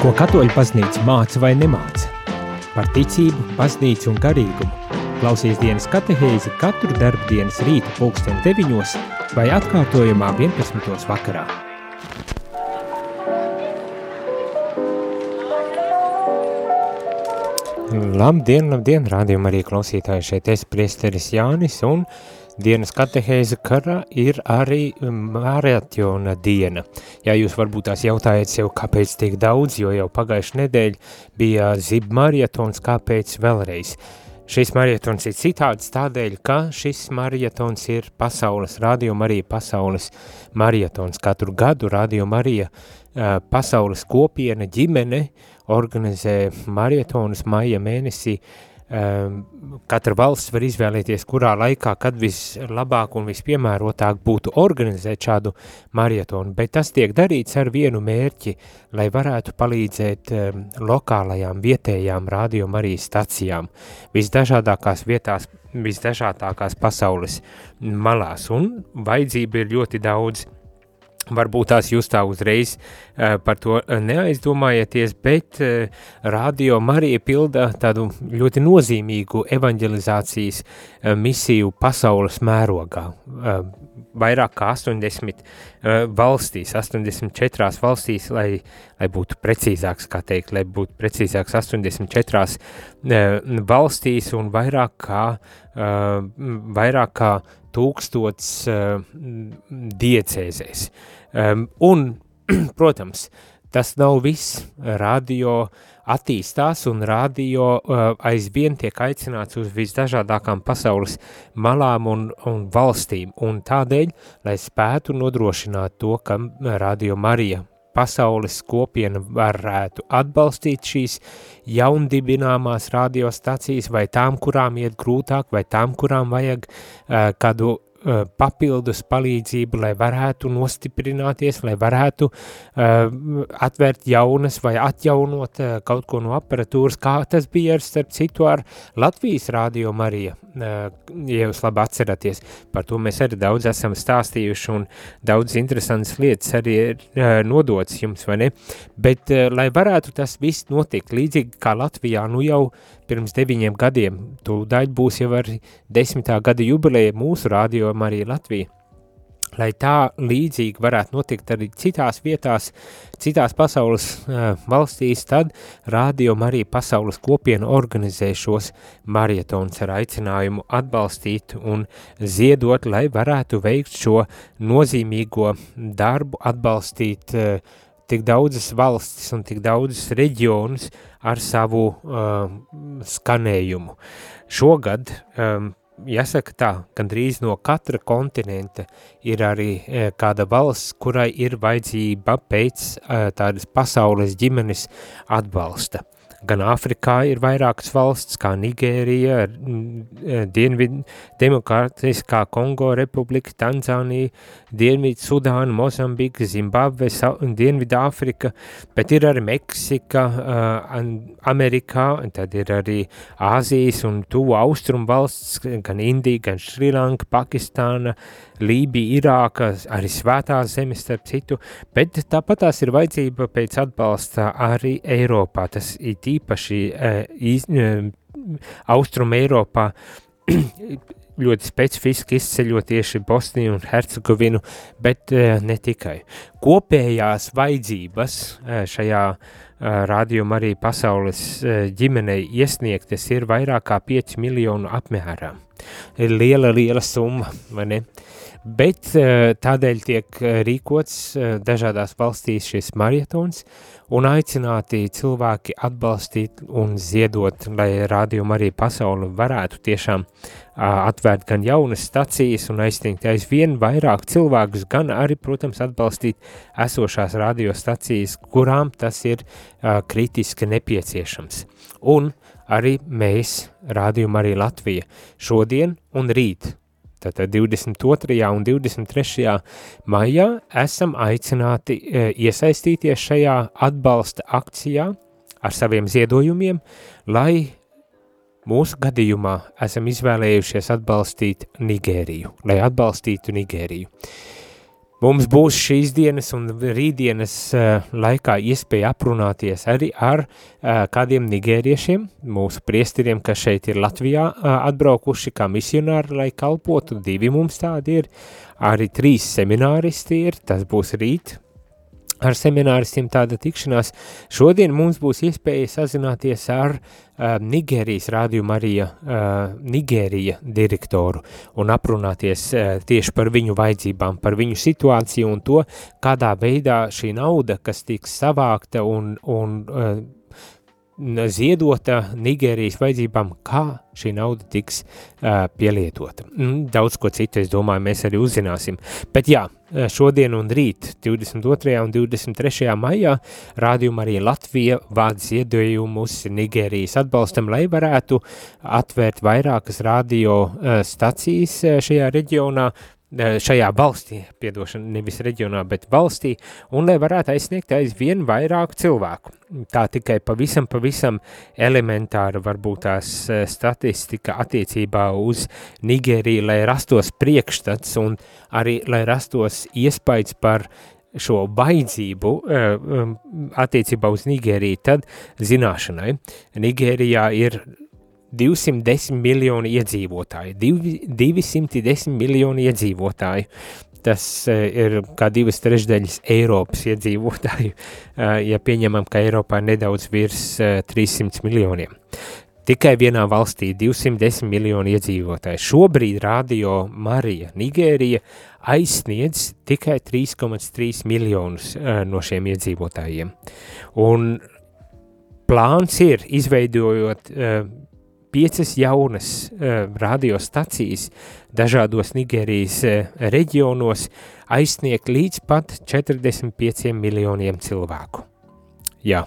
Ko katoļu paznīca māca vai nemāca? Par ticību, paznīcu un garīgumu. Klausies dienas katehēzi katru darbu dienas rītu pulksten 9 vai atkārtojumā 11. vakarā. Labdien, labdien, rādījumā arī klausītāji šeit es priesteris Jānis un dienas katehēze kara ir arī maratona diena. Ja jūs varbūt tās jautājat sev, kāpēc tik daudz, jo jau pagājuši nedēļ bija zib marietons, kāpēc vēlreiz? Šis marietons ir citāds tādēļ, ka šis marietons ir pasaules, radio Marija pasaules marietons. Katru gadu radio Marija pasaules kopiena ģimene organizē marietonus maija mēnesī uh, katra valsts var izvēlēties, kurā laikā, kad vislabāk un vispiemērotāk būtu organizēt šādu marietonu, bet tas tiek darīts ar vienu mērķi, lai varētu palīdzēt um, lokālajām vietējām arī stacijām visdažādākās vietās, visdažādākās pasaules malās, un vajadzība ir ļoti daudz Varbūt tās jūs tā uzreiz uh, par to neaizdomājieties, bet uh, Radio Marija pilda tādu ļoti nozīmīgu evanģelizācijas uh, misiju pasaules mērogā. Uh, vairāk kā 80 uh, valstīs, 84 valstīs, lai, lai būtu precīzāks, kā teikt, lai būtu precīzāks 84 uh, valstīs un vairāk kā, uh, vairāk kā tūkstots uh, diecēzēs. Um, un, protams, tas nav viss. Radio attīstās un radio uh, aizvien tiek aicināts uz visdažādākām pasaules malām un, un valstīm. Un tādēļ, lai spētu nodrošināt to, ka Radio Marija pasaules kopiena varētu atbalstīt šīs jaundibināmās radiostacijas vai tām, kurām iet grūtāk, vai tām, kurām vajag uh, kādu papildus palīdzību, lai varētu nostiprināties, lai varētu uh, atvērt jaunas vai atjaunot uh, kaut ko no aparatūras, kā tas bija ar starp citu ar Latvijas rādio Marija, ja jūs labi atceraties. Par to mēs arī daudz esam stāstījuši un daudz interesantas lietas arī ir nodots jums, vai ne? Bet, lai varētu tas viss notikt, līdzīgi kā Latvijā, nu jau pirms deviņiem gadiem. Tūdaļ būs jau ar desmitā gada jubileja mūsu rādījumā arī Latvija. Lai tā līdzīgi varētu notikt arī citās vietās, citās pasaules uh, valstīs, tad rādījuma arī pasaules kopiena organizē šos marietons ar aicinājumu atbalstīt un ziedot, lai varētu veikt šo nozīmīgo darbu, atbalstīt uh, tik daudzas valstis un tik daudzas reģionus ar savu uh, skanējumu. Šogad, um, jāsaka tā, gandrīz no katra kontinenta ir arī uh, kāda valsts, kurai ir vajadzība pēc uh, tādas pasaules ģimenes atbalsta. Uh, Gan Āfrikā ir vairākas valsts, kā Nigērija, mm, Dienvidu Demokrātiskā Kongo republika, Tanzānija, Dienvidu Sudāna, Mozambika, Zimbabve, Dienvidu Āfrika, bet ir arī Meksika, Amerikā, tad ir arī Āzijas un tuvu austrumu valsts, gan Indija, gan Šrilanka, Pakistāna, Lībija, Irāka, arī svētās zemes starp citu, bet tāpat tās ir vajadzība pēc atbalsta arī Eiropā, tas ir īpaši iz, Austrum Eiropā ļoti specifiski izceļot tieši Bosniju un Hercegovinu, bet ne tikai. Kopējās vajadzības šajā rādījuma arī pasaules ģimenei iesniegtas ir vairāk kā 5 miljonu apmērā. Ir liela, liela summa, vai ne? Bet tādēļ tiek rīkots dažādās valstīs šis marietons, un aicināti cilvēki atbalstīt un ziedot, lai rādījuma arī pasauli varētu tiešām atvērt gan jaunas stacijas un aizstingt aizvien vairāk cilvēkus, gan arī, protams, atbalstīt esošās radiostacijas, kurām tas ir kritiski nepieciešams. Un arī mēs, rādījuma arī Latvija, šodien un rīt Tātad 22. un 23. maijā esam aicināti e, iesaistīties šajā atbalsta akcijā ar saviem ziedojumiem, lai mūsu gadījumā esam izvēlējušies atbalstīt Nigēriju, lai atbalstītu Nigēriju. Mums būs šīs dienas un rītdienas uh, laikā iespēja aprunāties arī ar uh, kādiem nigēriešiem, mūsu priesteriem, kas šeit ir Latvijā uh, atbraukuši kā misionāri, lai kalpotu, divi mums tādi ir, arī trīs semināristi ir, tas būs rīt, ar semināristiem tāda tikšanās. Šodien mums būs iespēja sazināties ar uh, Nigērijas rādīju Marija, uh, Nigērija direktoru un aprunāties uh, tieši par viņu vajadzībām, par viņu situāciju un to, kādā veidā šī nauda, kas tiks savākta un, un uh, ziedota Nigērijas vajadzībām, kā šī nauda tiks uh, pielietota. Mm, daudz ko citu, es domāju, mēs arī uzzināsim. Bet jā, šodien un rīt, 22. un 23. maijā, rādījuma arī Latvija vāc ziedojumus Nigērijas atbalstam, lai varētu atvērt vairākas radio stacijas šajā reģionā, šajā valstī, piedošana nevis reģionā, bet valstī, un lai varētu aizsniegt aizvien vairāk cilvēku. Tā tikai pavisam, pavisam elementāra varbūt tās statistika attiecībā uz Nigēriju, lai rastos priekšstats un arī, lai rastos iespējas par šo baidzību attiecībā uz Nigēriju, tad zināšanai. Nigērijā ir 210 miljoni iedzīvotāji, 210 miljoni iedzīvotāji. Tas uh, ir kā divas trešdaļas Eiropas iedzīvotāju, uh, ja pieņemam, ka Eiropā ir nedaudz virs uh, e, 300 miljoniem. Tikai vienā valstī 210 miljoni iedzīvotāji. Šobrīd Radio Marija Nigērija aizsniedz tikai 3,3 miljonus no šiem iedzīvotājiem. Un plāns ir izveidojot uh, piecas jaunas uh, radiostacijas dažādos Nigērijas uh, reģionos aizsniegt līdz pat 45 miljoniem cilvēku. Jā,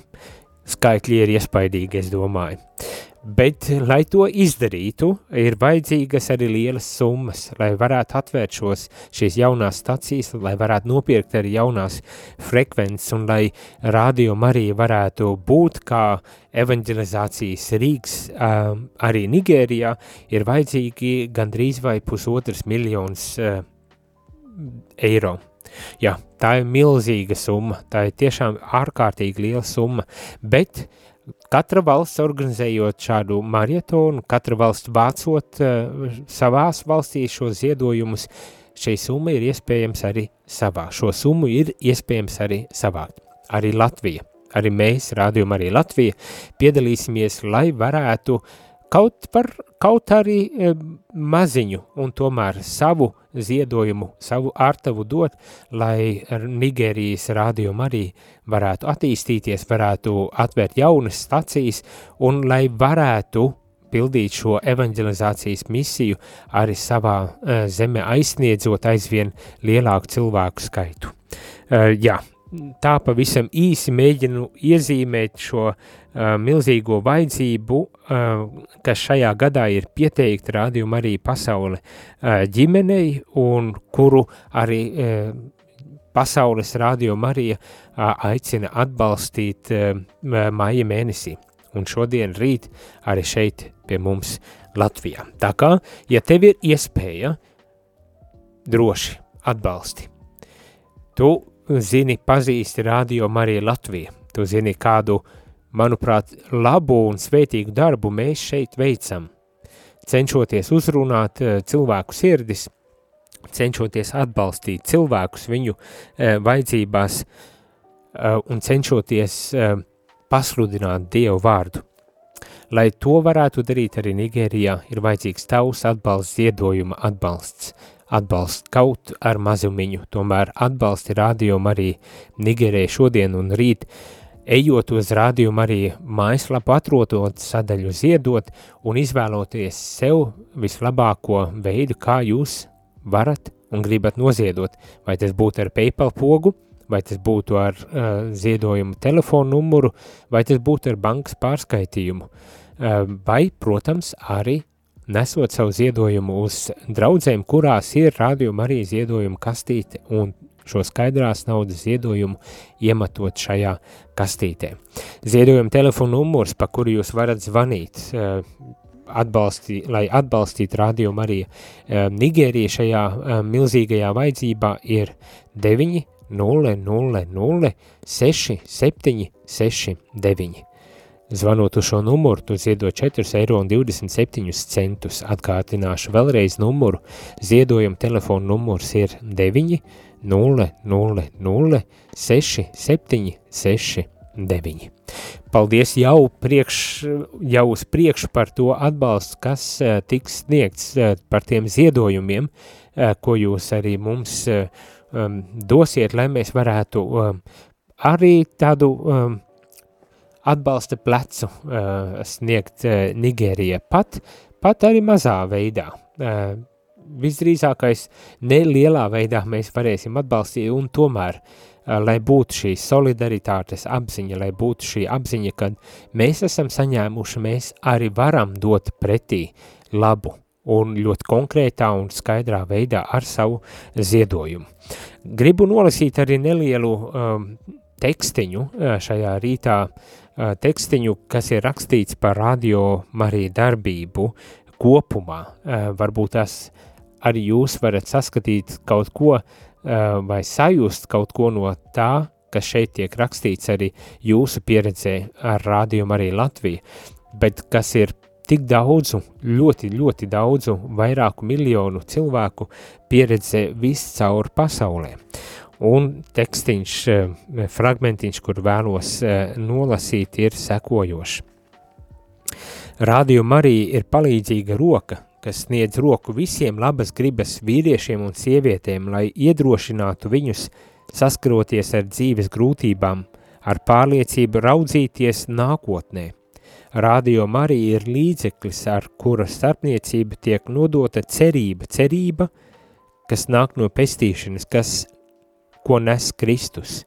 skaitļi ir iespaidīgi, es domāju. Bet, lai to izdarītu, ir vajadzīgas arī lielas summas, lai varētu atvērt šos, šīs jaunās stacijas, lai varētu nopirkt arī jaunās frekvences un lai radio Marija varētu būt kā evanģelizācijas rīks um, arī Nigērijā, ir vajadzīgi gandrīz vai pusotras miljonas uh, eiro. Jā, tā ir milzīga summa, tā ir tiešām ārkārtīgi liela summa, bet uh, Katra valsts organizējot šādu marietonu, katra valsts vācot uh, savās valstīs šo ziedojumus, šī summa ir iespējams arī savā. Šo summu ir iespējams arī savākt. Arī Latvija, arī mēs, rādījum arī Latvija, piedalīsimies, lai varētu kaut par kaut arī e, maziņu un tomēr savu ziedojumu, savu ārtavu dot, lai Nigērijas rādījumu arī varētu attīstīties, varētu atvērt jaunas stacijas un lai varētu pildīt šo evanģelizācijas misiju arī savā uh, zemē aizsniedzot aizvien lielāku cilvēku skaitu. Uh, jā, tā pavisam īsi mēģinu iezīmēt šo uh, milzīgo vajadzību, uh, kas šajā gadā ir pieteikta rādījuma arī pasaule uh, ģimenei un kuru arī uh, pasaules rādio Marija uh, aicina atbalstīt uh, māja mēnesī. Un šodien rīt arī šeit pie mums Latvijā. Tā kā, ja tev ir iespēja, droši atbalsti. Tu zini, pazīsti Radio Marija Latvija. Tu zini, kādu, manuprāt, labu un svētīgu darbu mēs šeit veicam. Cenšoties uzrunāt uh, cilvēku sirdis, cenšoties atbalstīt cilvēkus viņu uh, vajadzībās uh, un cenšoties uh, pasludināt Dievu vārdu. Lai to varētu darīt arī Nigērijā, ir vajadzīgs tavs atbalsts, ziedojuma atbalsts atbalsts kaut ar mazumiņu, tomēr atbalsti rādījumu arī Nigerē šodien un rīt, ejot uz rādījumu arī mājaslapu atrodot sadaļu ziedot un izvēloties sev vislabāko veidu, kā jūs varat un gribat noziedot, vai tas būtu ar PayPal pogu, vai tas būtu ar uh, ziedojumu telefonu numuru, vai tas būtu ar bankas pārskaitījumu, uh, vai, protams, arī nesot savu ziedojumu uz draudzēm, kurās ir rādījuma arī ziedojuma kastīte un šo skaidrās naudas ziedojumu iemetot šajā kastītē. Ziedojuma telefona numurs, pa kuru jūs varat zvanīt, eh, atbalstī, lai atbalstītu Radio Mariju. Nigērija šajā milzīgajā vajadzībā ir 9 0 0 0 6 7 6 9. Zvanot uz šo numuru, tu ziedo 4,27 eiro. Atgādināšu vēlreiz numuru. Ziedojuma telefona numurs ir 9 0 0 0 6 7 6 9. Paldies jau, priekš, jau uz priekšu par to atbalstu, kas uh, tiks sniegts uh, par tiem ziedojumiem, uh, ko jūs arī mums um, dosiet, lai mēs varētu um, arī tādu um, atbalsta plecu uh, sniegt uh, Nigērijai, pat, pat arī mazā veidā. Uh, visdrīzākais nelielā veidā mēs varēsim atbalstīt un tomēr, uh, lai būtu šī solidaritātes apziņa, lai būtu šī apziņa, kad mēs esam saņēmuši, mēs arī varam dot pretī labu un ļoti konkrētā un skaidrā veidā ar savu ziedojumu. Gribu nolasīt arī nelielu um, tekstiņu šajā rītā uh, tekstiņu, kas ir rakstīts par radio Mariju darbību kopumā. Varbūt tas arī jūs varat saskatīt kaut ko vai sajust kaut ko no tā, kas šeit tiek rakstīts arī jūsu pieredzē ar radio Mariju Latviju, bet kas ir tik daudzu, ļoti, ļoti daudzu, vairāku miljonu cilvēku pieredze viscaur pasaulē. Un tekstiņš, eh, fragmentiņš, kur vēlos eh, nolasīt, ir sekojošs. Radio Marija ir palīdzīga roka, kas sniedz roku visiem labas gribas vīriešiem un sievietēm, lai iedrošinātu viņus saskaroties ar dzīves grūtībām, ar pārliecību raudzīties nākotnē. Radio Marija ir līdzeklis, ar kura starpniecība tiek nodota cerība, cerība, kas nāk no pestīšanas, kas ko nes Kristus.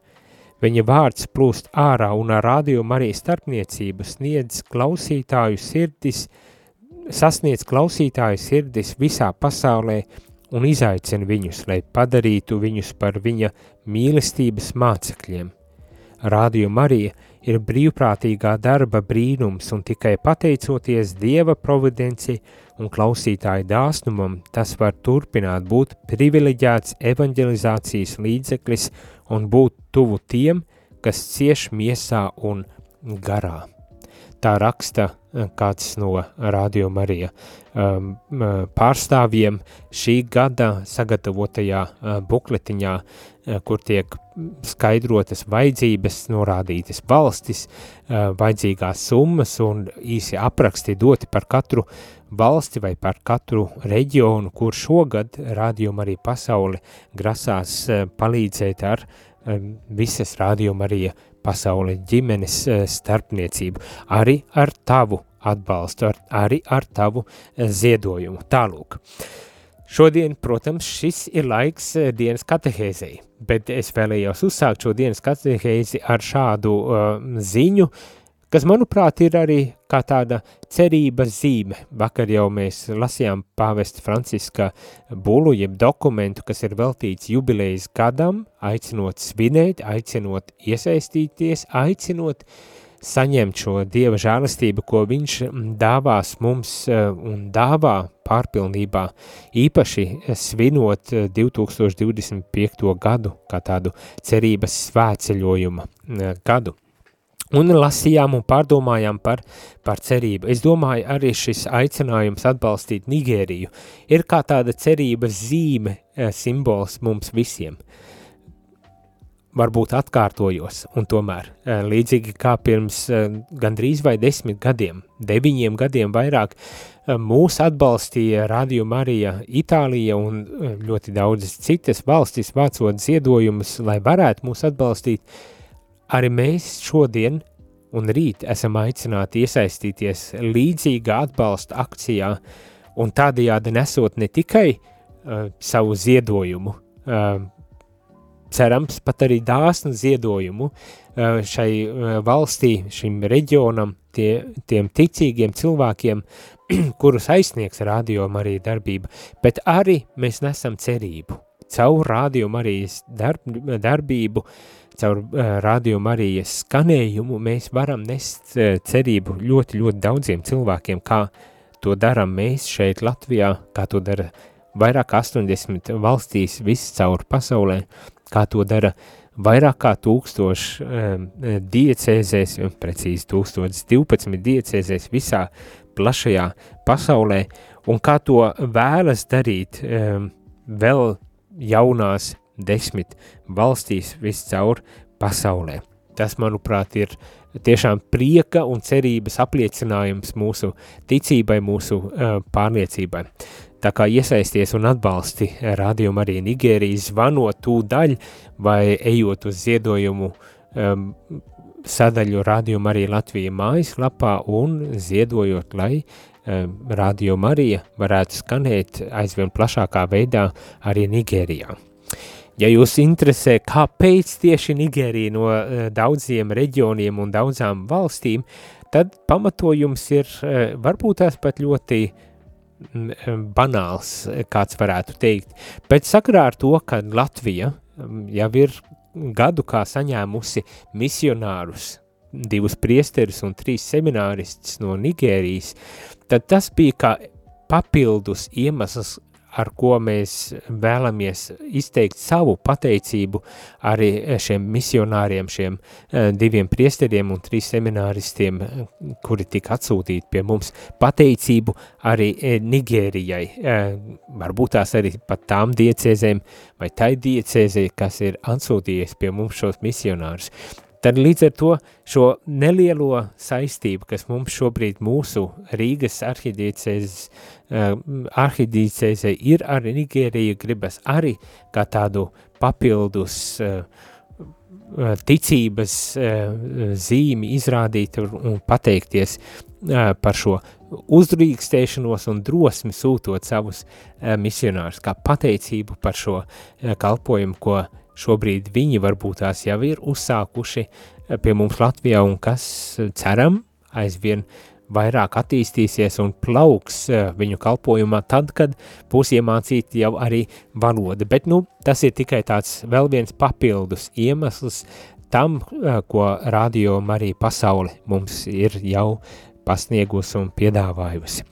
Viņa vārds plūst ārā un ar rādījumu arī starpniecību sniedz klausītāju sirdis, sasniedz klausītāju sirdis visā pasaulē un izaicina viņus, lai padarītu viņus par viņa mīlestības mācekļiem. Rādio Marija ir brīvprātīgā darba brīnums un tikai pateicoties Dieva providenci un klausītāju dāsnumam, tas var turpināt būt privileģēts evanģelizācijas līdzeklis un būt tuvu tiem, kas cieš miesā un garā. Tā raksta eh, kāds no Radio Marija um, pārstāvjiem šī gada sagatavotajā uh, bukletiņā, uh, kur tiek skaidrotas vajadzības, norādītas valstis, uh, vajadzīgās summas un īsi apraksti doti par katru valsti vai par katru reģionu, kur šogad Radio Marija pasauli grasās uh, palīdzēt ar uh, visas Radio Marija pasaules ģimenes eh, starpniecību, arī ar tavu atbalstu, ar, arī ar tavu eh, ziedojumu. Tālūk. Šodien, protams, šis ir laiks eh, dienas katehēzei, bet es vēlējos uzsākt šo dienas katehēzi ar šādu uh, ziņu, kas, manuprāt, ir arī kā tāda cerības zīme. Vakar jau mēs lasījām pāvesta Franciska bulu, jeb dokumentu, kas ir veltīts jubilejas gadam, aicinot svinēt, aicinot iesaistīties, aicinot saņemt šo Dieva žēlastību, ko viņš dāvās mums eh, un dāvā pārpilnībā, īpaši svinot 2025. gadu kā tādu cerības svētceļojuma eh, gadu un lasījām un pārdomājām par, par cerību. Es domāju, arī šis aicinājums atbalstīt Nigēriju ir kā tāda cerības zīme, eh, simbols mums visiem. Varbūt atkārtojos, un tomēr eh, līdzīgi kā pirms eh, gandrīz vai desmit gadiem, deviņiem gadiem vairāk, mūs atbalstīja Radio Marija Itālija un ļoti daudzas citas valstis vācot ziedojumus, lai varētu mūs atbalstīt, Arī mēs šodien un rīt esam aicināti iesaistīties līdzīgā atbalsta akcijā un tādējādi nesot ne tikai uh, savu ziedojumu, uh, cerams pat arī dāsnu ziedojumu uh, šai uh, valstī, šim reģionam, tie, tiem ticīgiem cilvēkiem, kurus aizsniegs rādījuma arī darbība, bet arī mēs nesam cerību. Caur rādījumu arī darb, darbību uh, caur uh, Radio Marijas skanējumu mēs varam nest uh, cerību ļoti, ļoti daudziem cilvēkiem, kā to darām mēs šeit Latvijā, kā to dara vairāk 80 valstīs viscaur pasaulē, kā to dara vairāk kā tūkstoši um, diecēzēs, precīzi 1012 diecēzēs visā plašajā pasaulē, un kā to vēlas darīt um, vēl jaunās desmit valstīs viscaur pasaulē. Tas, manuprāt, ir tiešām prieka un cerības apliecinājums mūsu ticībai, mūsu uh, pārliecībai. Tā kā iesaisties un atbalsti rādījumu arī Nigērijas zvanot tūdaļ vai ejot uz ziedojumu um, sadaļu rādījumu arī Latvija mājaslapā un ziedojot, lai um, rādījumu Marija varētu skanēt aizvien plašākā veidā arī Nigērijā. Ja jūs interesē, kāpēc tieši Nigērija no uh, daudziem reģioniem un daudzām valstīm, tad pamatojums ir uh, varbūt tās pat ļoti mm, eh, banāls, kāds varētu teikt. Bet sakarā ar to, ka Latvija um, jau ir gadu kā saņēmusi misionārus, divus priesterus un trīs semināristus no Nigērijas, tad tas bija kā papildus iemesls, ar ko mēs vēlamies izteikt savu pateicību arī šiem misionāriem, šiem eh, diviem priesteriem un trīs semināristiem, kuri tika atsūtīti pie mums. Pateicību arī eh, Nigērijai, varbūt tās arī pat tām diecēzēm vai tai diecēzē, kas ir atsūtījies pie mums šos misionārus. Tad līdz ar to šo nelielo saistību, kas mums šobrīd mūsu Rīgas arhidiecēzes, uh, arhidiecēzē ir ar Nigēriju, gribas arī kā tādu papildus uh, ticības uh, zīmi izrādīt un pateikties par šo uzdrīkstēšanos un drosmi sūtot savus misionārus, kā pateicību par šo kalpojumu, ko šobrīd viņi varbūt tās jau ir uzsākuši eh, pie mums Latvijā un kas eh, ceram aizvien vairāk attīstīsies un plauks eh, viņu kalpojumā tad, kad būs iemācīti jau arī valoda. Bet, nu, tas ir tikai tāds vēl viens papildus iemesls tam, ko Radio Marija pasaule mums ir jau pasniegusi un piedāvājusi.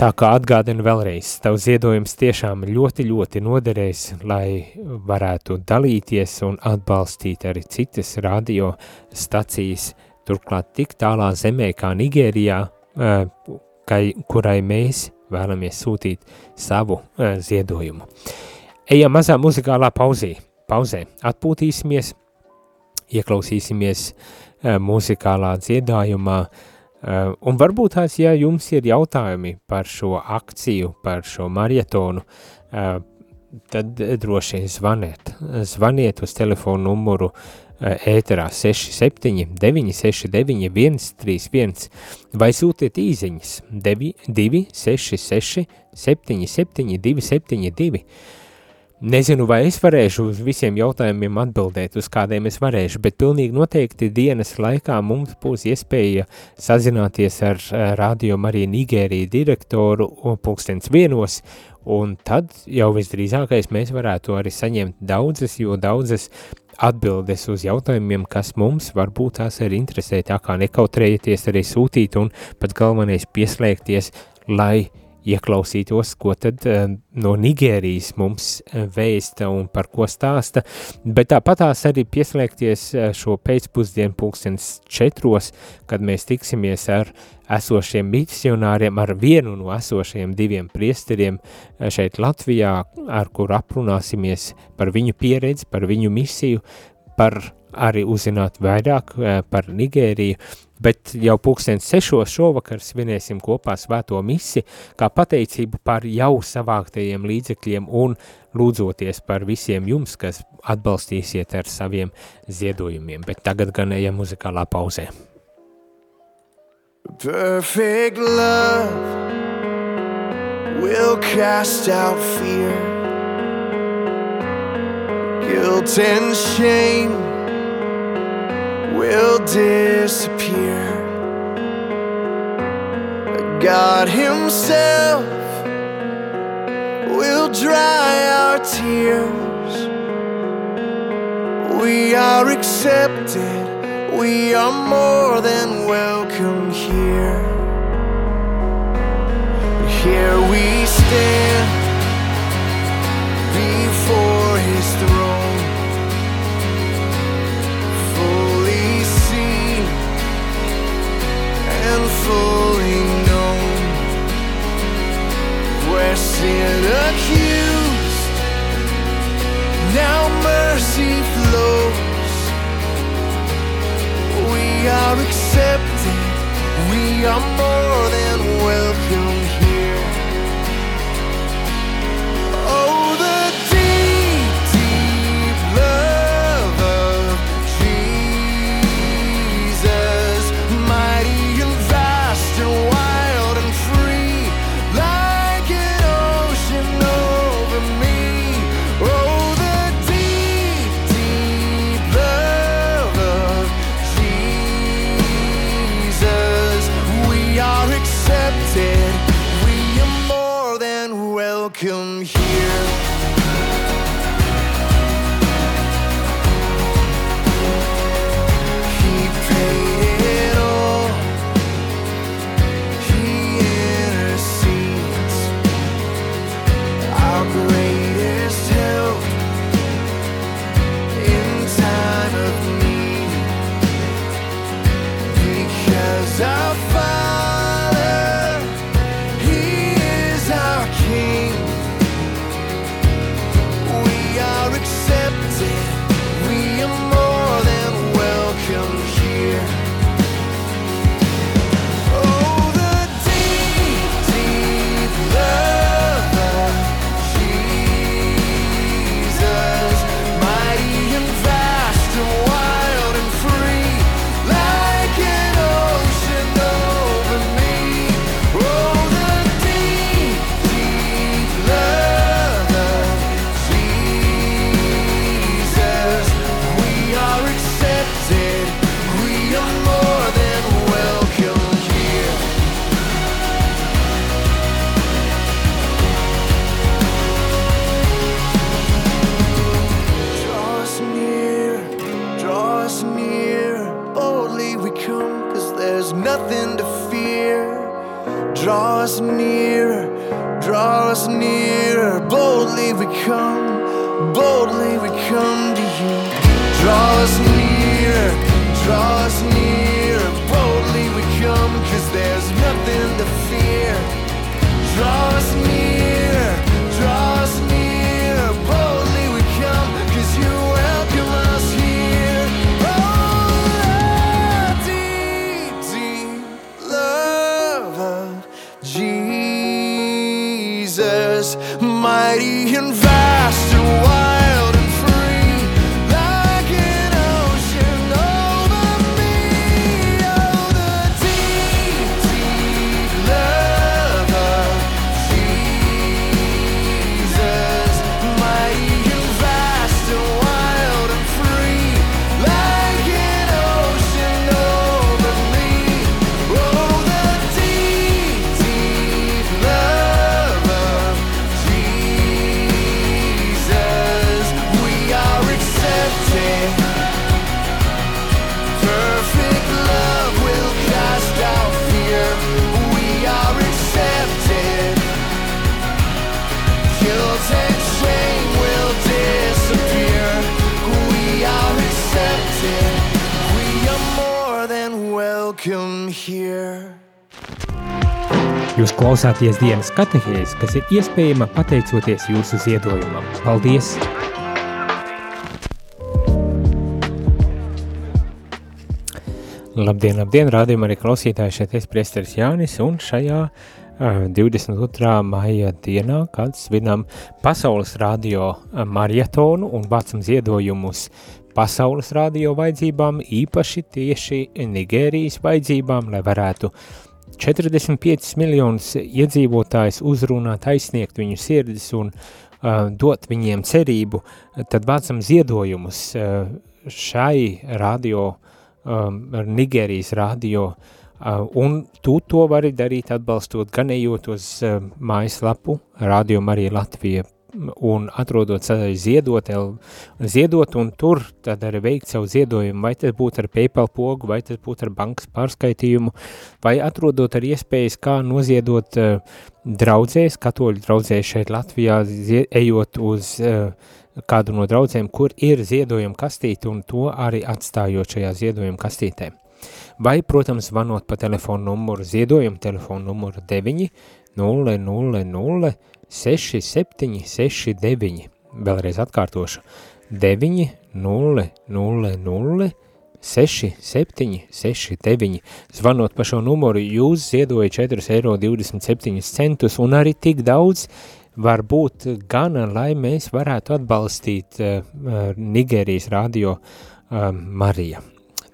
Tā kā atgādinu vēlreiz, tavs ziedojums tiešām ļoti, ļoti noderēs, lai varētu dalīties un atbalstīt arī citas radio stacijas, turklāt tik tālā zemē kā Nigērijā, kai, kurai mēs vēlamies sūtīt savu ziedojumu. Ejam mazā muzikālā pauzī, pauzē, atpūtīsimies, ieklausīsimies muzikālā dziedājumā, Uh, un varbūt tās, ja jums ir jautājumi par šo akciju, par šo marietonu, uh, tad droši vien zvaniet. Zvaniet uz telefonu numuru uh, ēterā 67 969 131 vai sūtiet īziņas 266 77 272. Nezinu, vai es varēšu uz visiem jautājumiem atbildēt, uz kādiem es varēšu, bet pilnīgi noteikti dienas laikā mums būs iespēja sazināties ar Radio Mariju Nigēriju direktoru pulkstens vienos, un tad jau visdrīzākais mēs varētu arī saņemt daudzas, jo daudzas atbildes uz jautājumiem, kas mums varbūt tās arī interesē, tā kā nekautrējieties arī sūtīt un pat galvenais pieslēgties, lai ieklausītos, ko tad uh, no Nigērijas mums uh, vēsta un par ko stāsta, bet tāpatās arī pieslēgties uh, šo pēcpusdienu pulkstens četros, kad mēs tiksimies ar esošiem misionāriem, ar vienu no esošajiem diviem priesteriem šeit Latvijā, ar kuru aprunāsimies par viņu pieredzi, par viņu misiju, par arī uzzināt vairāk par Nigēriju, bet jau pulkstens sešos šovakar svinēsim kopā svēto misi, kā pateicību par jau savāktajiem līdzekļiem un lūdzoties par visiem jums, kas atbalstīsiet ar saviem ziedojumiem. Bet tagad gan ejam muzikālā pauzē. Perfect love will cast out fear Guilt and shame will disappear. God Himself will dry our tears. We are accepted, we are more than welcome here. Here we stand. I'm. klausāties dienas katehēs, kas ir iespējama pateicoties jūsu ziedojumam. Paldies! Labdien, labdien, rādījumā arī klausītāji šeit es priesteris Jānis un šajā 22. maija dienā, kad svinam pasaules radio marietonu un vācam ziedojumus pasaules radio vaidzībām, īpaši tieši Nigērijas vaidzībām, lai varētu uh, 45 miljonus iedzīvotājs uzrunāt, aizsniegt viņu sirdis un uh, dot viņiem cerību, tad vācam ziedojumus uh, šai radio, um, Nigerijas radio, uh, un tu to vari darīt atbalstot gan ejot uz uh, mājaslapu radio arī Latvija un atrodot ziedot, ziedot un tur tad arī veikt savu ziedojumu, vai tas būtu ar PayPal pogu, vai tas būtu ar bankas pārskaitījumu, vai atrodot ar iespējas, kā noziedot uh, draudzēs, katoļu draudzēs šeit Latvijā, ejot uz uh, kādu no draudzēm, kur ir ziedojuma kastīte un to arī atstājot šajā ziedojuma kastītē. Vai, protams, zvanot pa telefonu numuru ziedojumu, telefonu numuru 9 0 0 0 6 7 6 9. Vēlreiz atkārtošu. 9 0 0 0 6 7 6 9. Zvanot pa šo numuru, jūs ziedojat 4,27 eiro un arī tik daudz var būt gana, lai mēs varētu atbalstīt uh, Nigērijas radio uh, Marija.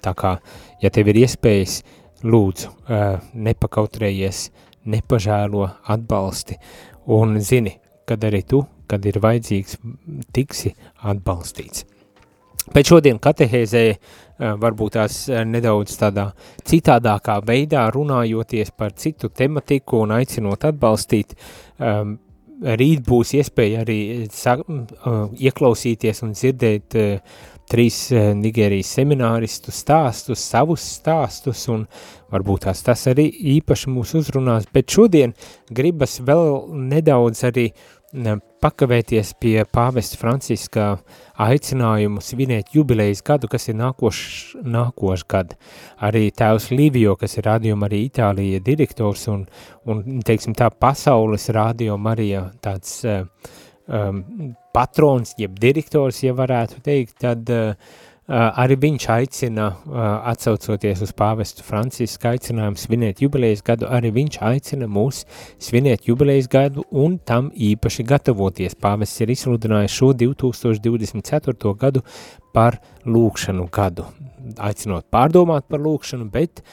Tā kā, ja tev ir iespējas, lūdzu, uh, nepakautrējies, nepažēlo atbalsti un zini, kad arī tu, kad ir vajadzīgs, tiksi atbalstīts. Pēc šodien katehēzē varbūt tās nedaudz tādā citādākā veidā runājoties par citu tematiku un aicinot atbalstīt, um, rīt būs iespēja arī sa, uh, ieklausīties un dzirdēt uh, trīs uh, Nigērijas semināristu stāstus, savus stāstus, un varbūt tās tas arī īpaši mūs uzrunās, bet šodien gribas vēl nedaudz arī pakavēties pie pāvesta Franciska aicinājumu svinēt jubilejas gadu, kas ir nākošs nākoš gad. Arī tēvs Livio, kas ir rādījuma arī Itālija direktors un, un teiksim tā, pasaules rādījuma arī tāds uh, um, patrons, jeb direktors, ja varētu teikt, tad uh, Uh, arī viņš aicina, uh, atsaucoties uz pāvestu Francisku aicinājumu svinēt jubilejas gadu, arī viņš aicina mūs svinēt jubilejas gadu un tam īpaši gatavoties. Pāvests ir izsludinājis šo 2024. gadu par lūkšanu gadu, aicinot pārdomāt par lūkšanu, bet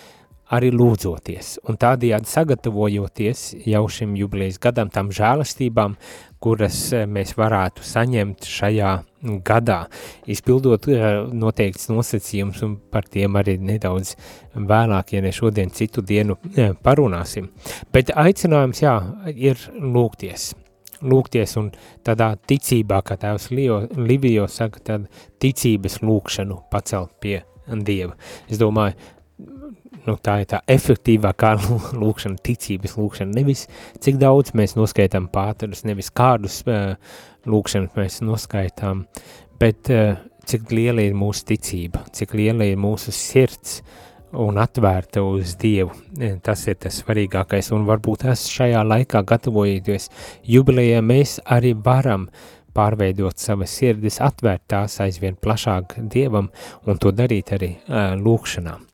arī lūdzoties un tādējādi sagatavojoties jau šim jubilejas gadam, tam žēlastībām, kuras eh, mēs varētu saņemt šajā gadā, izpildot eh, noteikts nosacījums un par tiem arī nedaudz vēlāk, ja ne šodien citu dienu eh, parunāsim. Bet aicinājums, jā, ir lūgties. Lūgties un tādā ticībā, kā tēvs Livio saka, tad ticības lūkšanu pacelt pie Dieva. Es domāju, nu, tā ir tā efektīvākā lūkšana, ticības lūkšana. Nevis cik daudz mēs noskaitām pāterus, nevis kādus uh, lūkšanas mēs noskaitām, bet uh, cik liela ir mūsu ticība, cik liela ir mūsu sirds un atvērta uz Dievu. Tas ir tas svarīgākais, un varbūt tas šajā laikā gatavojoties jubilejā mēs arī varam pārveidot savas sirdis, atvērt tās aizvien plašāk Dievam un to darīt arī uh, lūkšanām.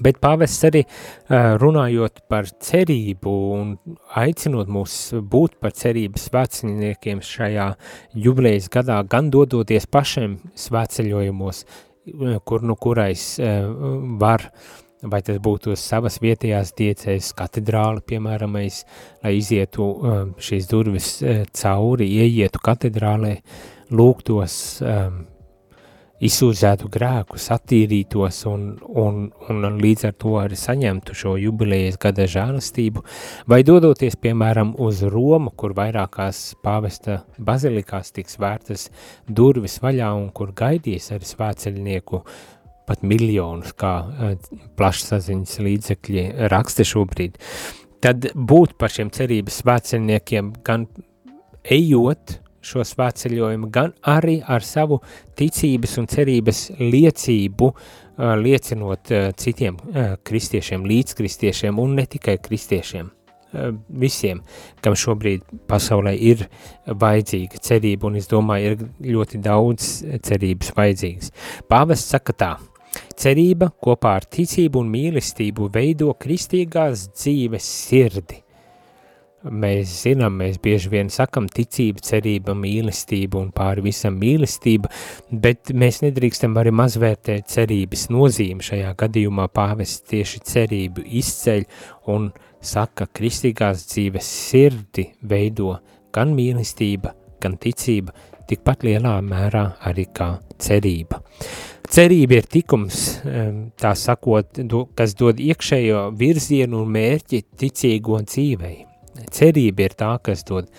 Bet pāvests arī runājot par cerību un aicinot mūs būt par cerības svētceļniekiem šajā jubilejas gadā, gan dodoties pašiem svētceļojumos, kur nu kurais var, vai tas būtu uz savas vietējās diecēs katedrāli, piemēram, lai izietu šīs durvis cauri, ieietu katedrālē, lūgtos izsūdzētu grēkus, attīrītos un, un, un līdz ar to arī saņemtu šo jubilejas gada žēlastību, vai dodoties, piemēram, uz Romu, kur vairākās pāvesta bazilikās tiks vērtas durvis vaļā un kur gaidīs arī svētceļnieku pat miljonus, kā plašsaziņas līdzekļi raksta šobrīd, tad būt par šiem cerības svētceļniekiem gan ejot, šo svētceļojumu, gan arī ar savu ticības un cerības liecību, liecinot citiem kristiešiem, līdzkristiešiem un ne tikai kristiešiem. Visiem, kam šobrīd pasaulē ir vajadzīga cerība, un es domāju, ir ļoti daudz cerības vajadzīgas. Pāvests saka tā, cerība kopā ar ticību un mīlestību veido kristīgās dzīves sirdi – Mēs zinām, mēs bieži vien sakam ticība, cerība, mīlestība un pāri visam mīlestība, bet mēs nedrīkstam arī mazvērtēt cerības nozīmi. Šajā gadījumā pāvests tieši cerību izceļ un saka, kristīgās dzīves sirdi veido gan mīlestība, gan ticība, tikpat lielā mērā arī kā cerība. Cerība ir tikums, tā sakot, kas dod iekšējo virzienu un mērķi ticīgo dzīvei cerība ir tā, kas dod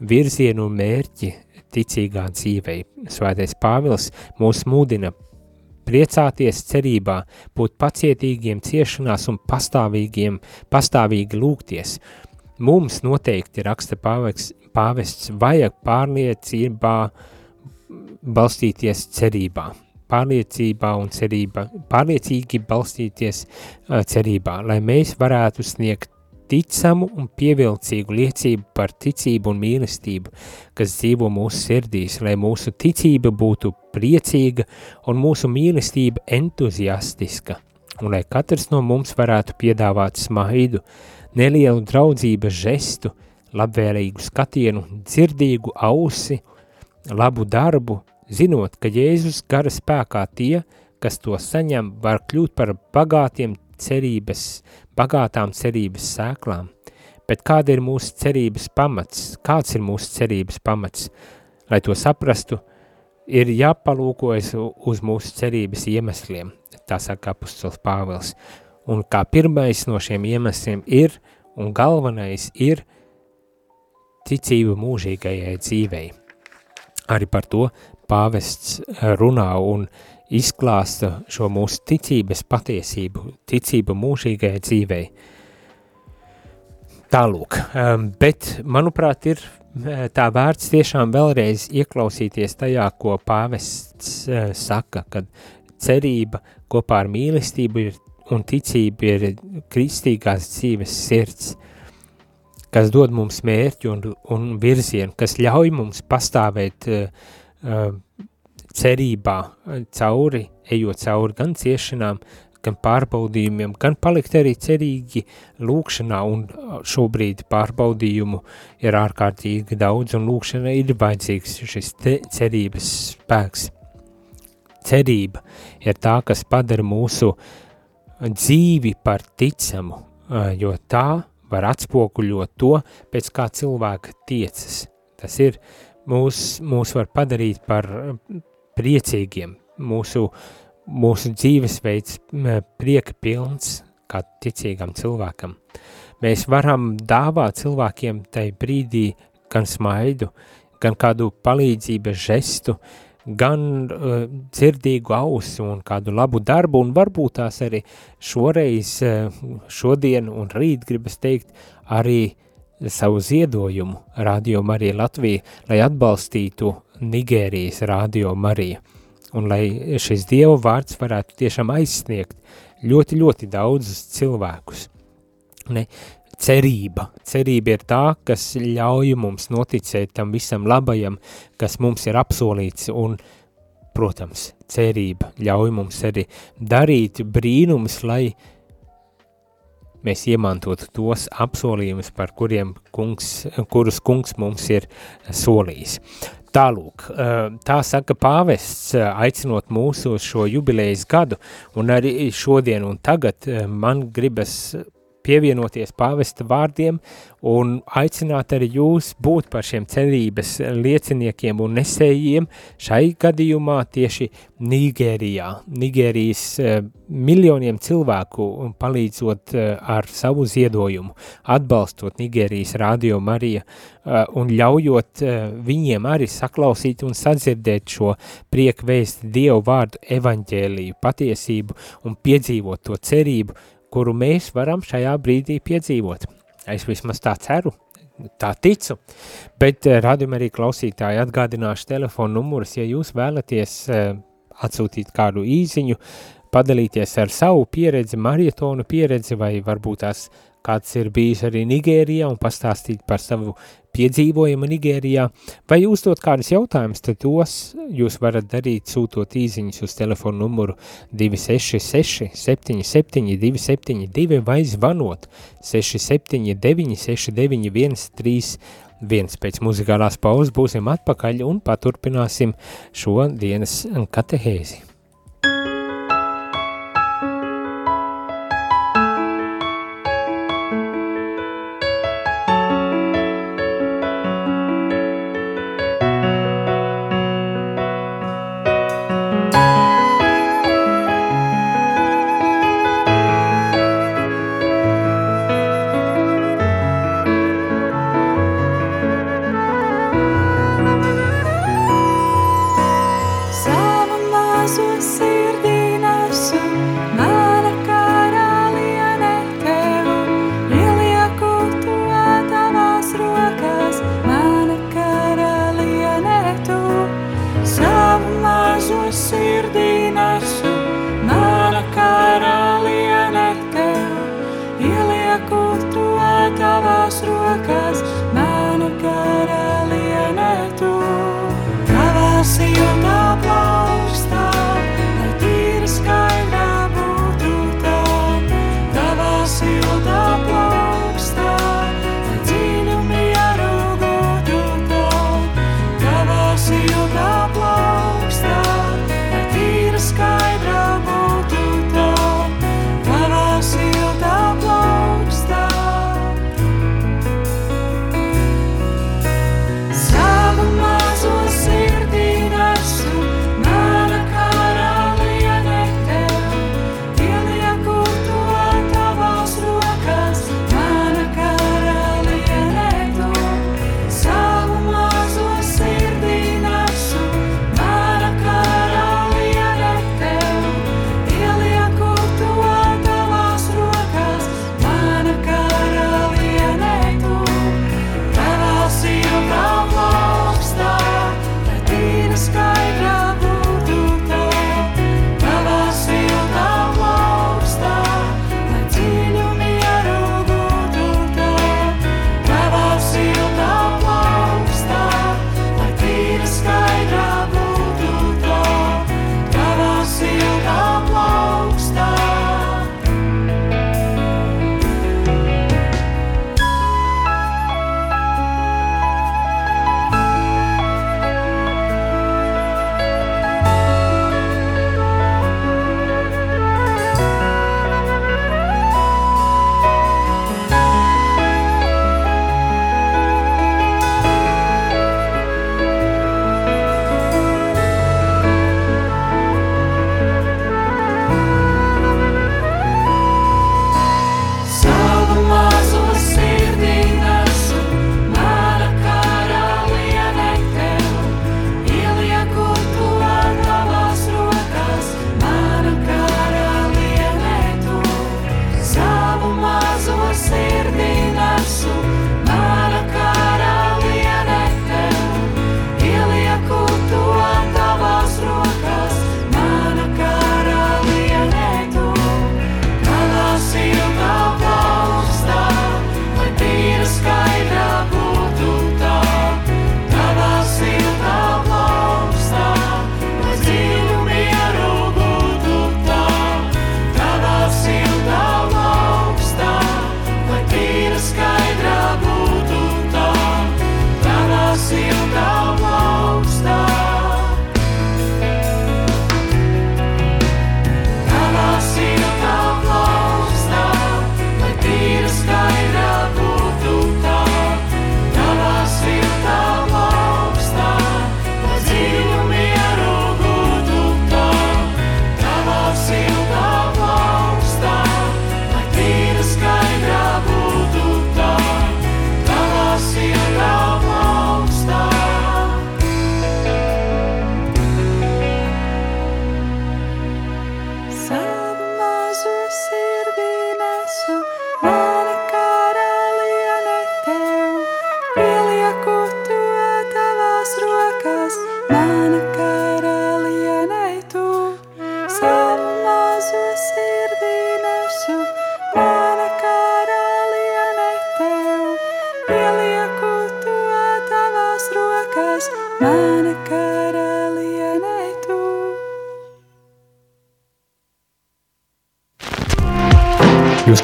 virzienu un mērķi ticīgā dzīvei. Svētais Pāvils mūs mūdina priecāties cerībā, būt pacietīgiem ciešanās un pastāvīgiem, pastāvīgi lūgties. Mums noteikti raksta pāvests, pāvests vajag pārliecībā balstīties cerībā, pārliecībā un cerībā, pārliecīgi balstīties cerībā, lai mēs varētu sniegt ticamu un pievilcīgu liecību par ticību un mīlestību, kas dzīvo mūsu sirdīs, lai mūsu ticība būtu priecīga un mūsu mīlestība entuziastiska, un lai katrs no mums varētu piedāvāt smaidu, nelielu draudzības žestu, labvēlīgu skatienu, dzirdīgu ausi, labu darbu, zinot, ka Jēzus gara spēkā tie, kas to saņem, var kļūt par bagātiem cerības, bagātām cerības sēklām. Bet kāda ir mūsu cerības pamats? Kāds ir mūsu cerības pamats? Lai to saprastu, ir jāpalūkojas uz mūsu cerības iemesliem, tā saka apustuls Pāvils. Un kā pirmais no šiem iemesliem ir, un galvenais ir ticība mūžīgajai dzīvei. Arī par to pāvests runā un izklāsta šo mūsu ticības patiesību, ticību mūžīgajai dzīvei. Tālūk, um, bet, manuprāt, ir uh, tā vērts tiešām vēlreiz ieklausīties tajā, ko pāvests uh, saka, kad cerība kopā ar mīlestību ir, un ticība ir kristīgās dzīves sirds, kas dod mums mērķu un, un virzienu, kas ļauj mums pastāvēt uh, uh, cerībā cauri, ejot cauri gan ciešanām, gan pārbaudījumiem, gan palikt arī cerīgi lūkšanā, un šobrīd pārbaudījumu ir ārkārtīgi daudz, un lūkšana ir vajadzīgs šis cerības spēks. Cerība ir tā, kas padara mūsu dzīvi par ticamu, jo tā var atspoguļot to, pēc kā cilvēka tiecas. Tas ir, mūs, mūs var padarīt par priecīgiem, mūsu, mūsu dzīvesveids prieka pilns kā ticīgam cilvēkam. Mēs varam dāvāt cilvēkiem tai brīdī gan smaidu, gan kādu palīdzības žestu, gan uh, dzirdīgu ausu un kādu labu darbu, un varbūt tās arī šoreiz, uh, šodien un rīt gribas teikt, arī savu ziedojumu. Radio Marija Latvija, lai atbalstītu Nigērijas radio Marija. Un lai šis Dieva vārds varētu tiešām aizsniegt ļoti, ļoti daudzus cilvēkus. Ne, cerība. Cerība ir tā, kas ļauj mums noticēt tam visam labajam, kas mums ir apsolīts, un, protams, cerība ļauj mums arī darīt brīnumus, lai mēs iemantotu tos apsolījumus, par kuriem kungs, kurus kungs mums ir solījis. Tālūk, tā saka pāvests, aicinot mūsu šo jubilejas gadu, un arī šodien un tagad man gribas pievienoties pāvesta vārdiem un aicināt arī jūs būt par šiem cerības lieciniekiem un nesējiem šai gadījumā tieši Nigērijā, Nigērijas uh, miljoniem cilvēku palīdzot uh, ar savu ziedojumu, atbalstot Nigērijas radio Marija uh, un ļaujot viņiem arī saklausīt un sadzirdēt šo prieku vēst Dievu vārdu evaņģēliju, patiesību un piedzīvot to cerību, kuru mēs varam šajā brīdī piedzīvot. Es vismaz tā ceru, tā ticu, bet eh, radījumā arī klausītāji atgādināšu telefonu numurus, ja jūs vēlaties eh, atsūtīt kādu īziņu, padalīties ar savu pieredzi, marietonu pieredzi vai varbūt tās kāds ir bijis arī Nigērijā un pastāstīt par savu piedzīvojumu Nigērijā, vai uzdot kādus jautājumus, tad tos jūs varat darīt sūtot īziņas uz telefonu numuru 266 77 272 vai zvanot 679 69 131. Pēc muzikālās pauzes būsim atpakaļ un paturpināsim šo dienas katehēzi.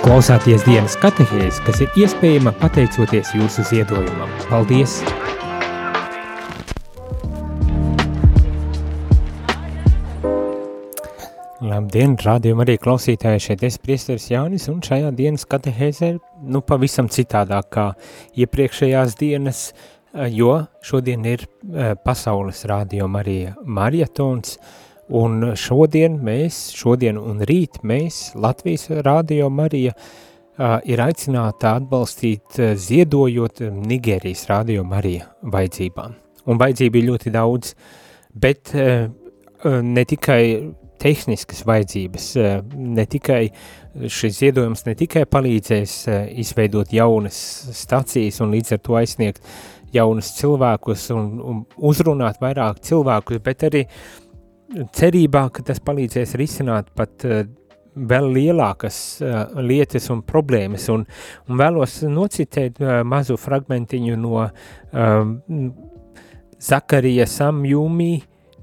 Klausāties dienas katehēs, kas ir iespējama pateicoties jūsu ziedojumam. Paldies! Labdien, rādījumi arī klausītāji, šeit es priesteris Jānis, un šajā dienas katehēzē, nu, pavisam citādāk kā iepriekšējās dienas, jo šodien ir eh, pasaules rādījuma arī marietons, un šodien mēs, šodien un rīt mēs, Latvijas rādio Marija, ir aicināta atbalstīt ziedojot Nigērijas rādio Marija vajadzībām. Un vajadzība ir ļoti daudz, bet ne tikai tehniskas vajadzības, ne tikai šis ziedojums ne tikai palīdzēs izveidot jaunas stacijas un līdz ar to aizsniegt jaunus cilvēkus un, un uzrunāt vairāk cilvēkus, bet arī cerībā, ka tas palīdzēs risināt pat uh, vēl lielākas uh, lietas un problēmas, un, un vēlos nocitēt uh, mazu fragmentiņu no uh, Zakarija Samjumi,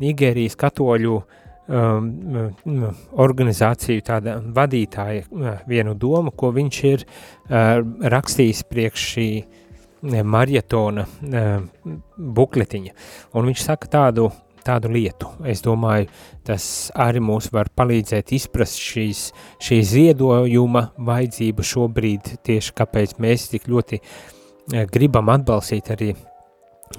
Nigērijas katoļu uh, um, organizāciju tāda vadītāja vienu domu, ko viņš ir uh, rakstījis priekš šī marietona uh, bukletiņa. Un viņš saka tādu, tādu lietu. Es domāju, tas arī mūs var palīdzēt izprast šīs, šī ziedojuma vajadzību šobrīd, tieši kāpēc mēs tik ļoti uh, gribam atbalstīt arī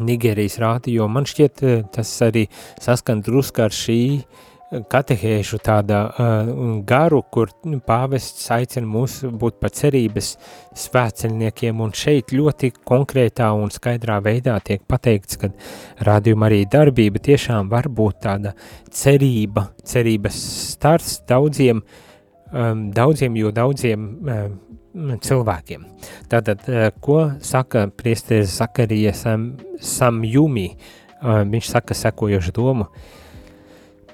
Nigērijas rādi, jo man šķiet tas arī saskan drusk ar šī uh, katehēšu tāda uh, garu, kur nu, pāvests aicina mūs būt par cerības svētceļniekiem, un šeit ļoti konkrētā un skaidrā veidā tiek pateikts, ka rādījuma arī darbība tiešām var būt tāda cerība, cerības starts daudziem, um, daudziem, jo daudziem um, cilvēkiem. Tātad, uh, ko saka priesteris Zakarijas Sam, Samjumi, uh, viņš saka sekojošu domu, uh,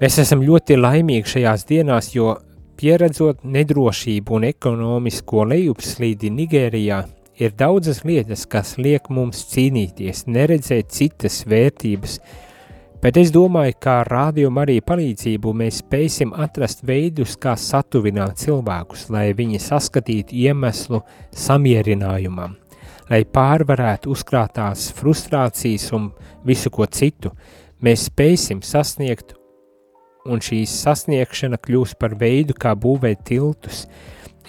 Mēs esam ļoti laimīgi šajās dienās, jo pieredzot nedrošību un ekonomisko lejupslīdi Nigērijā, ir daudzas lietas, kas liek mums cīnīties, neredzēt citas vērtības, bet es domāju, ka rādījuma arī palīdzību mēs spēsim atrast veidus, kā satuvināt cilvēkus, lai viņi saskatītu iemeslu samierinājumam, lai pārvarētu uzkrātās frustrācijas un visu ko citu, mēs spēsim sasniegt un šīs sasniegšana kļūs par veidu, kā būvēt tiltus.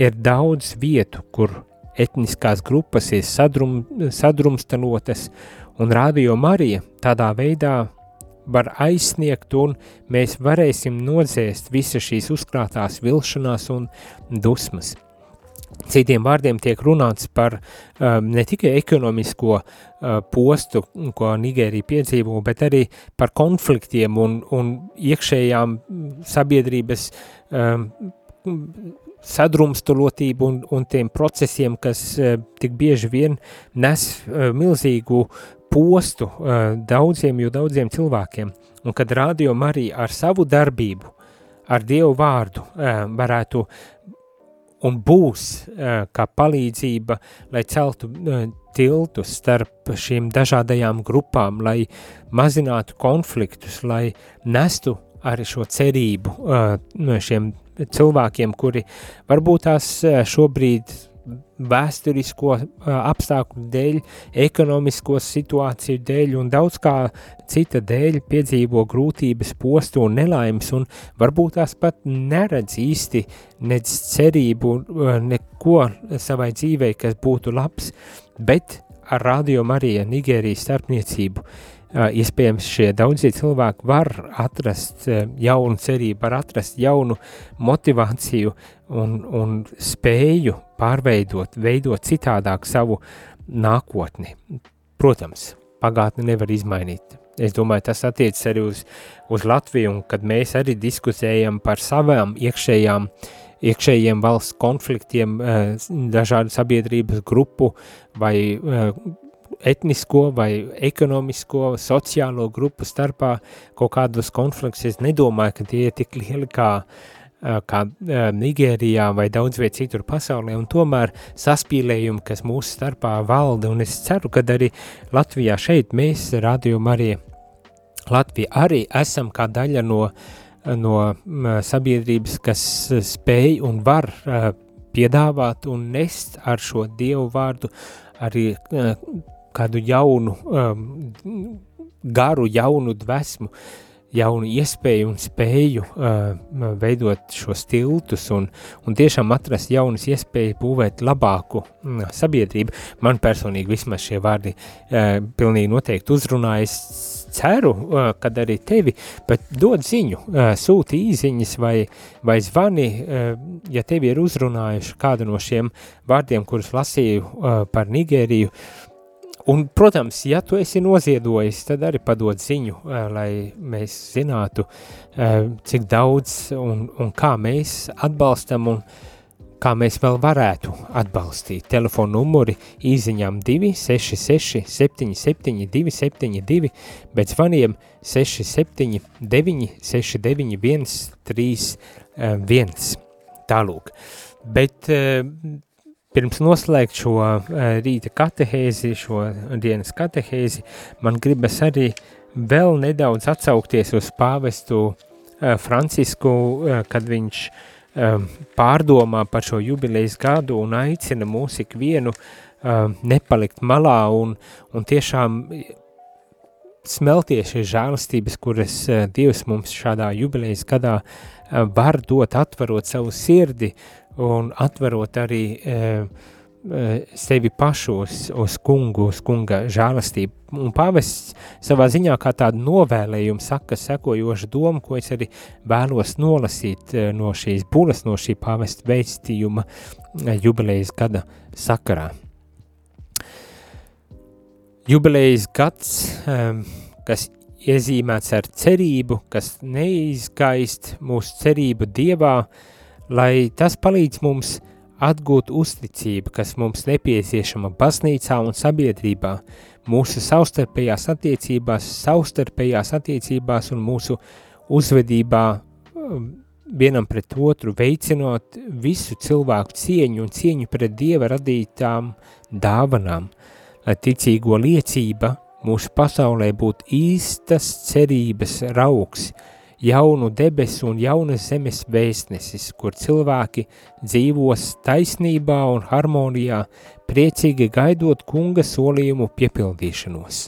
Ir daudz vietu, kur etniskās grupas ir sadrum, sadrumstalotas, un Rādio Marija tādā veidā var aizsniegt, un mēs varēsim nodzēst visas šīs uzkrātās vilšanās un dusmas. Citiem vārdiem tiek runāts par um, ne tikai ekonomisko uh, postu, ko Nigērija piedzīvo, bet arī par konfliktiem un, un iekšējām sabiedrības um, sadrumstalotību un, un tiem procesiem, kas uh, tik bieži vien nes uh, milzīgu postu uh, daudziem, jo daudziem cilvēkiem. Un kad radio arī ar savu darbību, ar Dievu vārdu uh, varētu un būs kā palīdzība, lai celtu tiltus starp šīm dažādajām grupām, lai mazinātu konfliktus, lai nestu arī šo cerību šiem cilvēkiem, kuri varbūt tās šobrīd vēsturisko apstākļu dēļ, ekonomisko situāciju dēļ un daudz kā cita dēļ piedzīvo grūtības, postu un nelaimes, un varbūt tās pat neredz īsti nec cerību, neko savai dzīvei, kas būtu labs, bet ar Radio Marija Nigērijas starpniecību iespējams šie daudzie cilvēki var atrast jaunu cerību, var atrast jaunu motivāciju un, un spēju pārveidot, veidot citādāk savu nākotni. Protams, pagātni nevar izmainīt. Es domāju, tas attiecas arī uz, uz Latviju, un kad mēs arī diskusējam par savām iekšējām, iekšējiem valsts konfliktiem, dažādu sabiedrības grupu vai etnisko vai ekonomisko, sociālo grupu starpā kaut kādus konfliktus. Es nedomāju, ka tie ir tik lieli kā, kā Nigērijā vai daudz viet citur pasaulē, un tomēr saspīlējumi, kas mūsu starpā valda, un es ceru, ka arī Latvijā šeit mēs rādījum arī, Latvija arī esam kā daļa no, no sabiedrības, kas spēj un var piedāvāt un nest ar šo Dievu vārdu arī kādu jaunu, um, garu, jaunu dvēsmu, jaunu iespēju un spēju uh, veidot šos tiltus un, un tiešām atrast jaunas iespējas būvēt labāku uh, sabiedrību. Man personīgi vismaz šie vārdi uh, pilnīgi noteikti uzrunājas ceru, uh, kad arī tevi, bet dod ziņu, uh, sūti īziņas vai, vai zvani, uh, ja tevi ir uzrunājuši kādu no šiem vārdiem, kurus lasīju par Nigēriju, Un, protams, ja tu esi noziedojis, tad arī padod ziņu, lai mēs zinātu, cik daudz un, un kā mēs atbalstam un kā mēs vēl varētu atbalstīt. Telefona numuri īziņām 266 77 272, bet zvaniem 679 691 31. Tālūk. Bet Pirms noslēgt šo uh, rīta katehēzi, šo dienas katehēzi, man gribas arī vēl nedaudz atsaukties uz pāvestu uh, Francisku, uh, kad viņš pārdomā par šo jubilejas gadu un aicina mūs ikvienu nepalikt malā un, un tiešām smelties šīs žēlastības, kuras uh, Dievs mums šādā jubilejas gadā uh, var dot, atverot savu sirdi, un atverot arī e, e, sevi pašu uz, uz kungu, uz kunga žālastību. Un pāvests savā ziņā kā tādu novēlējumu saka sekojošu domu, ko es arī vēlos nolasīt no šīs bulas, no šī pāvesta veistījuma jubilejas gada sakarā. Jubilejas gads, kas iezīmēts ar cerību, kas neizgaist mūsu cerību Dievā, lai tas palīdz mums atgūt uzticību, kas mums nepieciešama baznīcā un sabiedrībā, mūsu savstarpējās attiecībās, savstarpējās attiecībās un mūsu uzvedībā um, vienam pret otru, veicinot visu cilvēku cieņu un cieņu pret Dieva radītām dāvanām, lai ticīgo liecība mūsu pasaulē būtu īstas cerības raugs, jaunu debesu un jaunas zemes vēstnesis, kur cilvēki dzīvos taisnībā un harmonijā, priecīgi gaidot kunga solījumu piepildīšanos.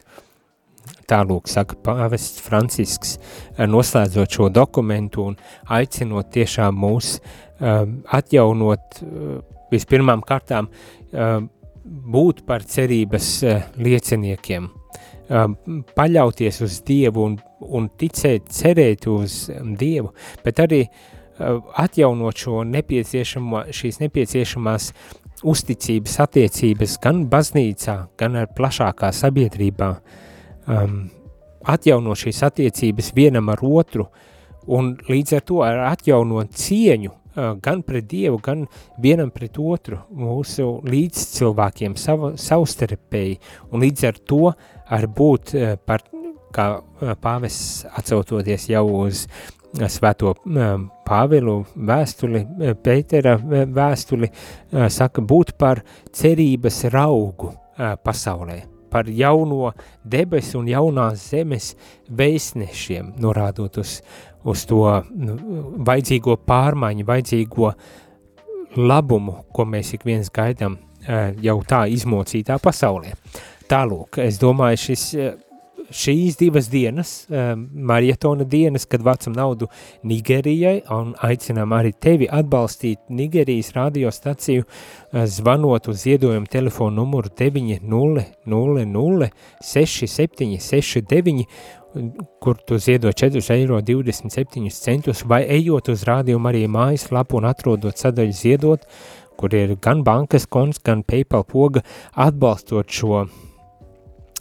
Tālūk saka pāvests Francisks, noslēdzot šo dokumentu un aicinot tiešām mūs um, atjaunot uh, vispirmām kārtām uh, būt par cerības uh, lieciniekiem – Um, paļauties uz Dievu un, un ticēt, cerēt uz Dievu, bet arī uh, atjaunot šo nepieciešamo, šīs nepieciešamās uzticības attiecības gan baznīcā, gan ar plašākā sabiedrībā, um, atjaunot šīs attiecības vienam ar otru un līdz ar to ar atjaunot cieņu gan pret Dievu, gan vienam pret otru, mūsu līdzcilvēkiem, savu, savstarpēji, un līdz ar to ar būt par, kā pāvis atsautoties jau uz svēto Pāvilu vēstuli, Pētera vēstuli, saka būt par cerības raugu pasaulē, par jauno debesu un jaunās zemes vēstnešiem, norādot uz, uz to nu, vajadzīgo pārmaiņu, vajadzīgo labumu, ko mēs ik viens gaidām jau tā izmocītā pasaulē. Tālūk, es domāju, šis, šīs divas dienas, marietona dienas, kad vācam naudu Nigerijai un aicinām arī tevi atbalstīt Nigerijas radiostaciju, zvanot uz ziedojumu telefonu numuru 900-6769, kur tu ziedo 4,27 eiro vai ejot uz rādījumu arī mājaslapu un atrodot sadaļu ziedot, kur ir gan bankas konts, gan PayPal poga atbalstot šo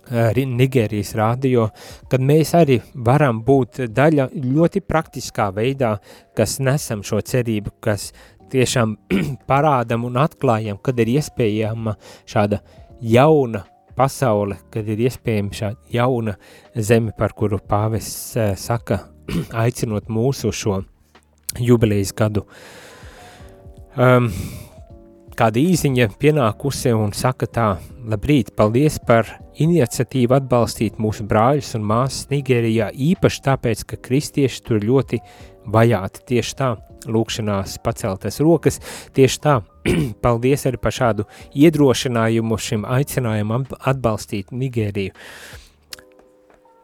Nigērijas radio, kad mēs arī varam būt daļa ļoti praktiskā veidā, kas nesam šo cerību, kas tiešām parādam un atklājam, kad ir iespējama šāda jauna pasaule, kad ir iespējama šāda jauna zeme, par kuru pāvests saka, aicinot mūsu šo jubilejas gadu. Um, kāda īziņa pienākusi un saka tā, labrīt, paldies par iniciatīvu atbalstīt mūsu brāļus un māsas Nigērijā, īpaši tāpēc, ka kristieši tur ļoti vajāti tieši tā. Lūkšanās paceltas rokas. Tieši tā, paldies arī par šādu iedrošinājumu šim aicinājumam atbalstīt Nigēriju.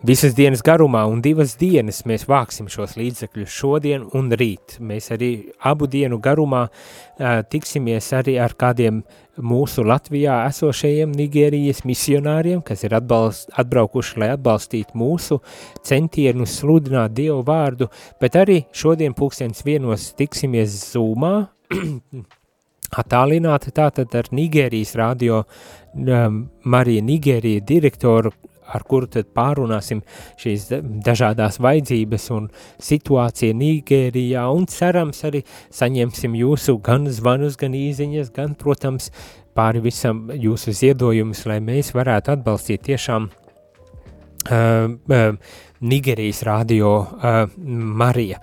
Visas dienas garumā un divas dienas mēs vāksim šos līdzekļus šodien un rīt. Mēs arī abu dienu garumā uh, tiksimies arī ar kādiem mūsu Latvijā esošajiem Nigērijas misionāriem, kas ir atbalst, atbraukuši, lai atbalstītu mūsu centienus sludināt Dievu vārdu, bet arī šodien pulkstens vienos tiksimies Zoomā, attālināti tātad ar Nigērijas radio um, Marija Nigērija direktoru ar kuru tad pārunāsim šīs dažādās vajadzības un situācija Nigērijā un cerams arī saņemsim jūsu gan zvanus, gan īziņas, gan, protams, pāri visam jūsu ziedojumus, lai mēs varētu atbalstīt tiešām uh, uh, Nigerijas radio uh, Marija.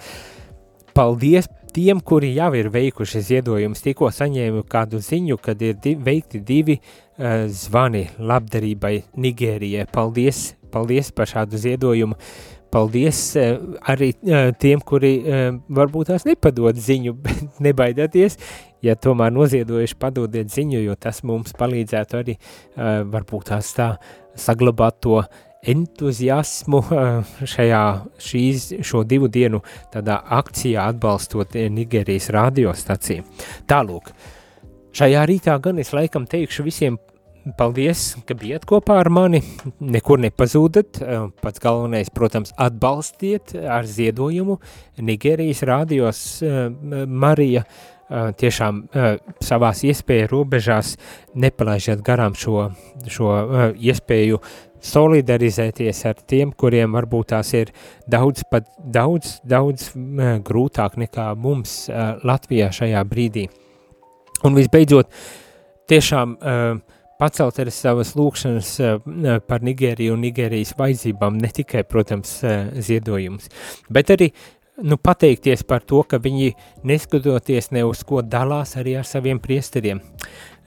Paldies tiem, kuri jau ir veikuši ziedojumus. Tikko saņēmu kādu ziņu, kad ir di veikti divi uh, zvani labdarībai Nigērijai. Paldies, paldies par šādu ziedojumu. Paldies uh, arī uh, tiem, kuri uh, varbūt tās nepadod ziņu, bet nebaidieties, ja tomēr noziedojuši padodiet ziņu, jo tas mums palīdzētu arī varbūt tās tā saglabāt to entuziasmu šajā šīs, šo divu dienu tādā akcijā atbalstot Nigērijas radiostaciju. Tālūk, Šajā rītā gan es laikam teikšu visiem paldies, ka bijat kopā ar mani, nekur nepazūdat, eh, pats galvenais, protams, atbalstiet ar ziedojumu. Nigērijas rādījos eh, Marija, eh, tiešām savās iespēju robežās nepalaižiet garām šo, šo iespēju solidarizēties ar tiem, kuriem varbūt tās ir daudz, pat daudz, daudz grūtāk nekā mums Latvijā šajā brīdī. Un visbeidzot, tiešām pacelt arī savas lūkšanas par Nigēriju un Nigērijas vajadzībām, ne tikai, protams, ziedojumus, bet arī nu, pateikties par to, ka viņi neskatoties ne uz ko dalās arī ar saviem priesteriem.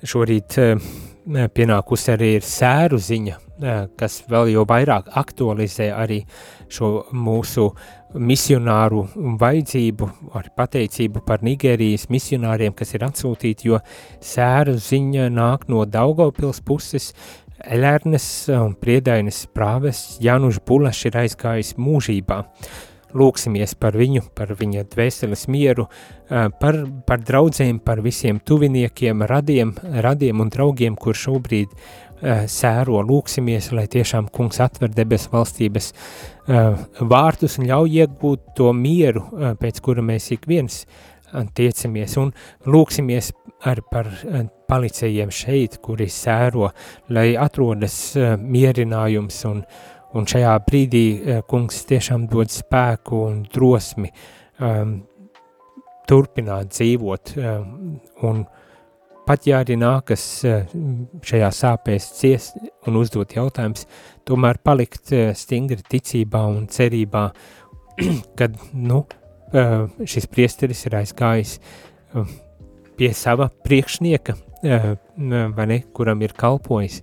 Šorīt uh, pienākusi arī ir sēru ziņa, uh, kas vēl jau vairāk aktualizē arī šo mūsu uh, misionāru vajadzību, ar pateicību par Nigērijas misionāriem, kas ir atsūtīti, jo sēra ziņa nāk no Daugavpils puses, Elērnes un Priedainas prāves Januš Bulašs ir aizgājis mūžībā. Lūksimies par viņu, par viņa dvēseles mieru, par, par draudzēm, par visiem tuviniekiem, radiem, radiem un draugiem, kur šobrīd uh, sēro. Lūksimies, lai tiešām kungs atver debes valstības uh, vārtus un ļauj iegūt to mieru, pēc kura mēs ik viens tiecamies un lūksimies ar par palicējiem šeit, kuri sēro, lai atrodas mierinājums un, un šajā brīdī uh, kungs tiešām dod spēku un drosmi um, turpināt dzīvot um, un pat ja arī nākas šajā sāpēs ciest un uzdot jautājums, tomēr palikt eh, stingri ticībā un cerībā, kad nu, eh, šis priesteris ir aizgājis eh, pie sava priekšnieka, vai ne, kuram ir kalpojis.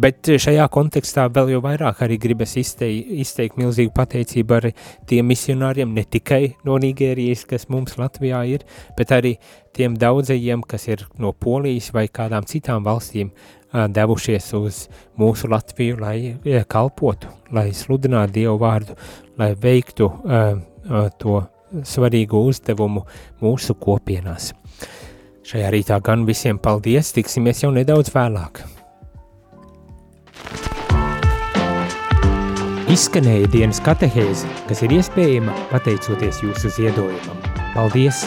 Bet šajā kontekstā vēl jau vairāk arī gribas izteikt, izteikt milzīgu pateicību arī tiem misionāriem, ne tikai no Nigērijas, kas mums Latvijā ir, bet arī tiem daudzajiem, kas ir no Polijas vai kādām citām valstīm, devušies uz mūsu Latviju, lai kalpotu, lai sludinātu Dievu vārdu, lai veiktu uh, to svarīgu uzdevumu mūsu kopienās. Šajā rītā gan visiem paldies, tiksimies jau nedaudz vēlāk. Izskanēja dienas katehēze, kas ir iespējama pateicoties jūsu ziedojumam. Paldies!